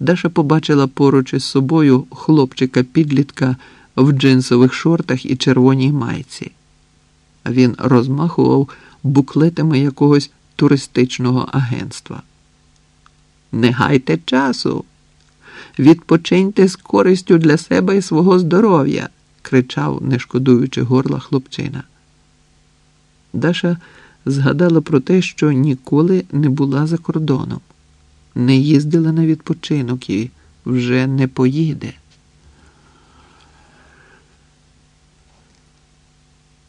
Даша побачила поруч із собою хлопчика-підлітка в джинсових шортах і червоній майці. Він розмахував буклетами якогось туристичного агентства. Не гайте часу, відпочиньте з користю для себе і свого здоров'я, кричав, не шкодуючи горла хлопчина. Даша згадала про те, що ніколи не була за кордоном, не їздила на відпочинок і вже не поїде.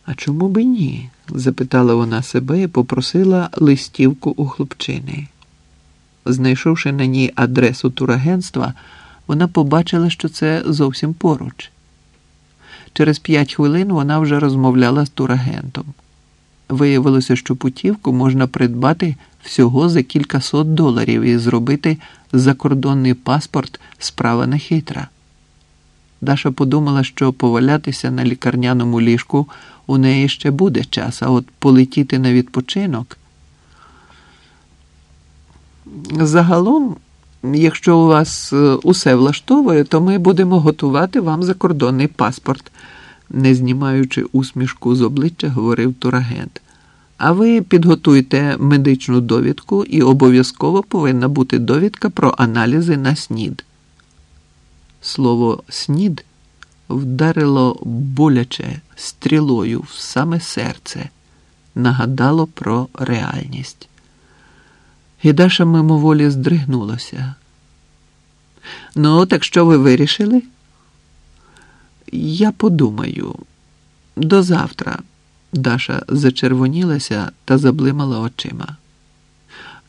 А чому би ні? запитала вона себе і попросила листівку у хлопчини. Знайшовши на ній адресу турагентства, вона побачила, що це зовсім поруч. Через п'ять хвилин вона вже розмовляла з турагентом. Виявилося, що путівку можна придбати всього за кількасот доларів і зробити закордонний паспорт справа не хитра. Даша подумала, що повалятися на лікарняному ліжку у неї ще буде час, а от полетіти на відпочинок. Загалом, якщо у вас е, усе влаштовує, то ми будемо готувати вам закордонний паспорт, не знімаючи усмішку з обличчя, говорив турагент. А ви підготуйте медичну довідку і обов'язково повинна бути довідка про аналізи на снід. Слово снід вдарило боляче стрілою в саме серце, нагадало про реальність. І Даша мимоволі здригнулася. Ну, так що ви вирішили? Я подумаю, до завтра. Даша зачервонілася та заблимала очима.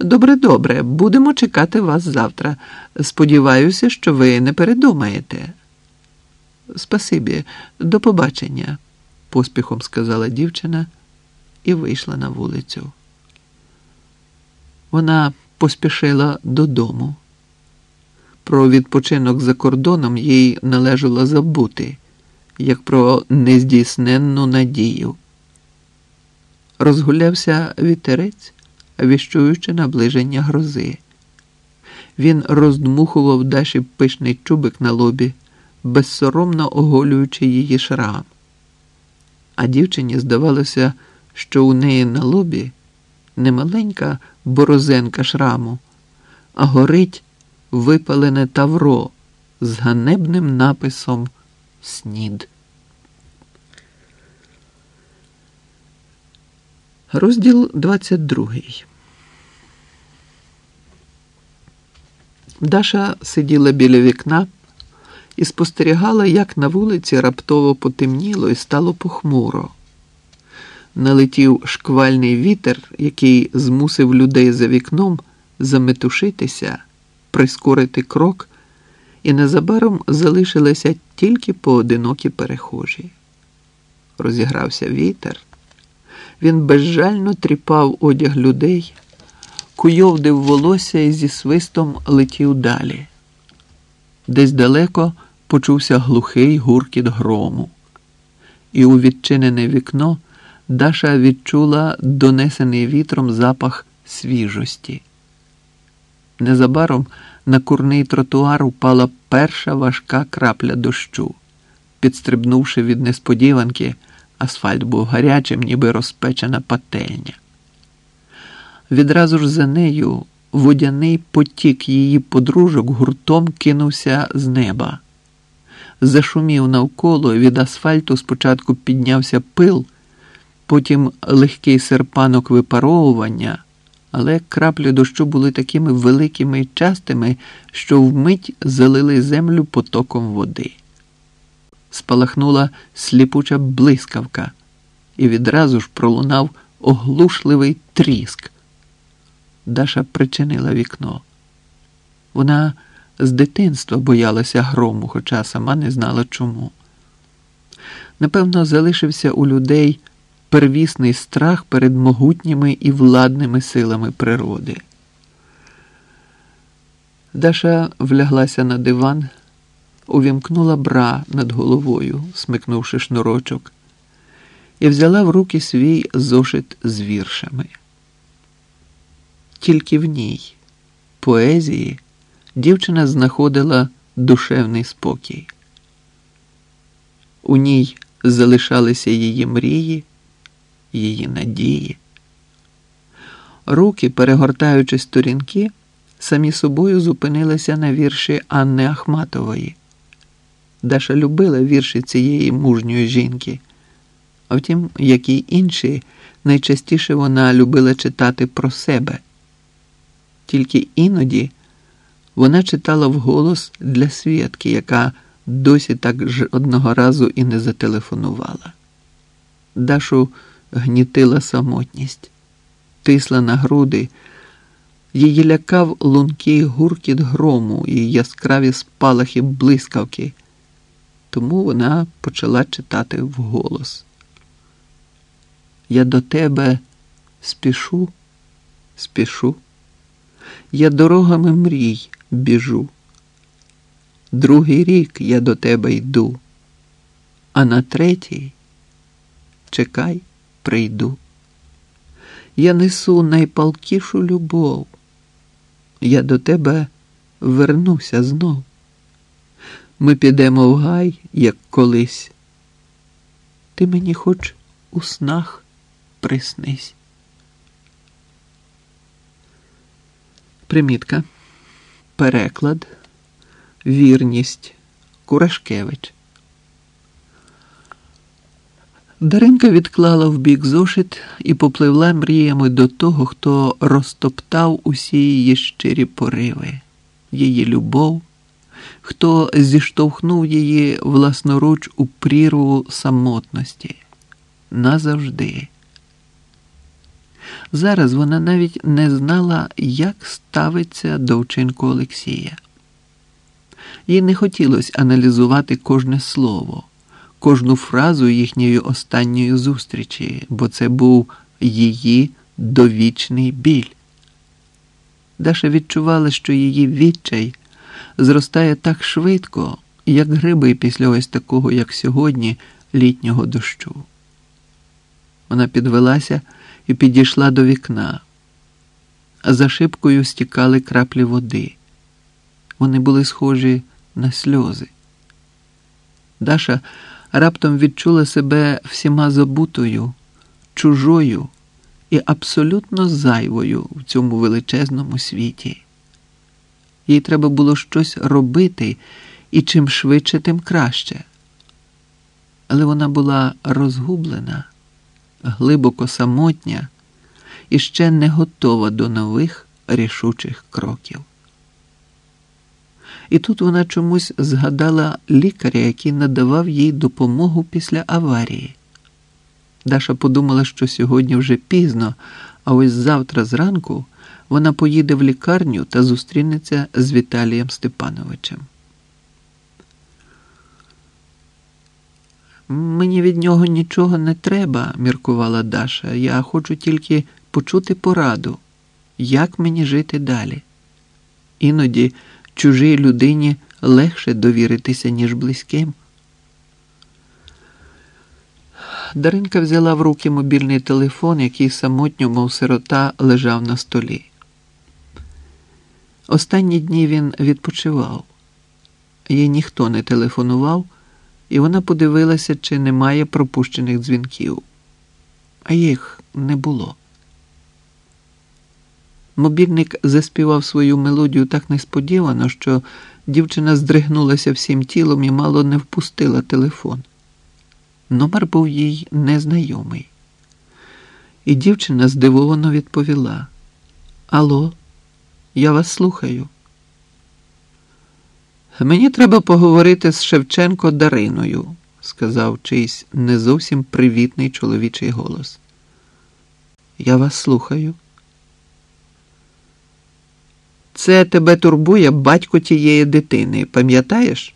Добре, добре, будемо чекати вас завтра. Сподіваюся, що ви не передумаєте. Спасибі, до побачення, поспіхом сказала дівчина і вийшла на вулицю. Вона поспішила додому. Про відпочинок за кордоном їй належало забути, як про нездійсненну надію. Розгулявся вітерець, віщуючи наближення грози. Він роздмухував Даші пишний чубик на лобі, безсоромно оголюючи її шрам. А дівчині здавалося, що у неї на лобі не маленька борозенка шраму, а горить випалене тавро з ганебним написом Снід. Розділ 22. Даша сиділа біля вікна і спостерігала, як на вулиці раптово потемніло і стало похмуро. Налетів шквальний вітер, який змусив людей за вікном заметушитися, прискорити крок, і незабаром залишилися тільки поодинокі перехожі. Розігрався вітер. Він безжально тріпав одяг людей, куйовдив волосся і зі свистом летів далі. Десь далеко почувся глухий гуркіт грому, і у відчинене вікно Даша відчула донесений вітром запах свіжості. Незабаром на курний тротуар упала перша важка крапля дощу, підстрибнувши від несподіванки. Асфальт був гарячим, ніби розпечена пательня. Відразу ж за нею водяний потік її подружок гуртом кинувся з неба. Зашумів навколо від асфальту спочатку піднявся пил, потім легкий серпанок випаровування, але краплі дощу були такими великими і частими, що вмить залили землю потоком води спалахнула сліпуча блискавка, і відразу ж пролунав оглушливий тріск. Даша причинила вікно. Вона з дитинства боялася грому, хоча сама не знала чому. Напевно, залишився у людей первісний страх перед могутніми і владними силами природи. Даша вляглася на диван увімкнула бра над головою, смикнувши шнурочок, і взяла в руки свій зошит з віршами. Тільки в ній, поезії, дівчина знаходила душевний спокій. У ній залишалися її мрії, її надії. Руки, перегортаючи сторінки, самі собою зупинилися на вірші Анни Ахматової. Даша любила вірші цієї мужньої жінки. А втім, як і інші, найчастіше вона любила читати про себе. Тільки іноді вона читала вголос для свідки, яка досі так ж одного разу і не зателефонувала. Дашу гнітила самотність, тисла на груди, її лякав лункий гуркіт грому і яскраві спалахи блискавки, тому вона почала читати вголос. Я до тебе спішу, спішу, я дорогами мрій біжу. Другий рік я до тебе йду, а на третій чекай, прийду. Я несу найпалкішу любов. Я до тебе вернуся знов. Ми підемо в гай, як колись. Ти мені хоч у снах приснись. Примітка. Переклад. Вірність. Курашкевич. Даринка відклала в бік зошит і попливла мріями до того, хто розтоптав усі її щирі пориви, її любов, хто зіштовхнув її власноруч у прірву самотності назавжди. Зараз вона навіть не знала, як ставиться до вчинку Олексія. Їй не хотілося аналізувати кожне слово, кожну фразу їхньої останньої зустрічі, бо це був її довічний біль. Даша відчувала, що її відчай зростає так швидко, як гриби після ось такого, як сьогодні, літнього дощу. Вона підвелася і підійшла до вікна. За шибкою стікали краплі води. Вони були схожі на сльози. Даша раптом відчула себе всіма забутою, чужою і абсолютно зайвою в цьому величезному світі. Їй треба було щось робити, і чим швидше, тим краще. Але вона була розгублена глибоко самотня і ще не готова до нових рішучих кроків. І тут вона чомусь згадала лікаря, який надавав їй допомогу після аварії. Даша подумала, що сьогодні вже пізно, а ось завтра зранку вона поїде в лікарню та зустрінеться з Віталієм Степановичем. Мені від нього нічого не треба, міркувала Даша. Я хочу тільки почути пораду, як мені жити далі. Іноді чужій людині легше довіритися, ніж близьким. Даринка взяла в руки мобільний телефон, який самотньо, мов сирота, лежав на столі. Останні дні він відпочивав. Їй ніхто не телефонував і вона подивилася, чи немає пропущених дзвінків, а їх не було. Мобільник заспівав свою мелодію так несподівано, що дівчина здригнулася всім тілом і мало не впустила телефон. Номер був їй незнайомий. І дівчина здивовано відповіла: Алло, я вас слухаю. Мені треба поговорити з Шевченко Дариною, сказав чийсь не зовсім привітний чоловічий голос. Я вас слухаю. Це тебе турбує батько тієї дитини, пам'ятаєш?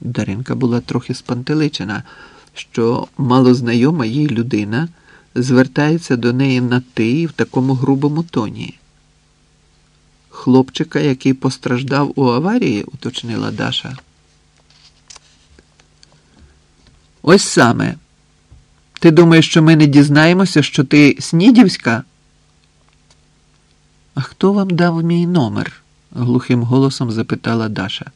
Даринка була трохи спантеличена, що малознайома їй людина звертається до неї на ти в такому грубому тоні. Хлопчика, який постраждав у аварії, уточнила Даша. Ось саме. Ти думаєш, що ми не дізнаємося, що ти Снідівська? А хто вам дав мій номер? глухим голосом запитала Даша.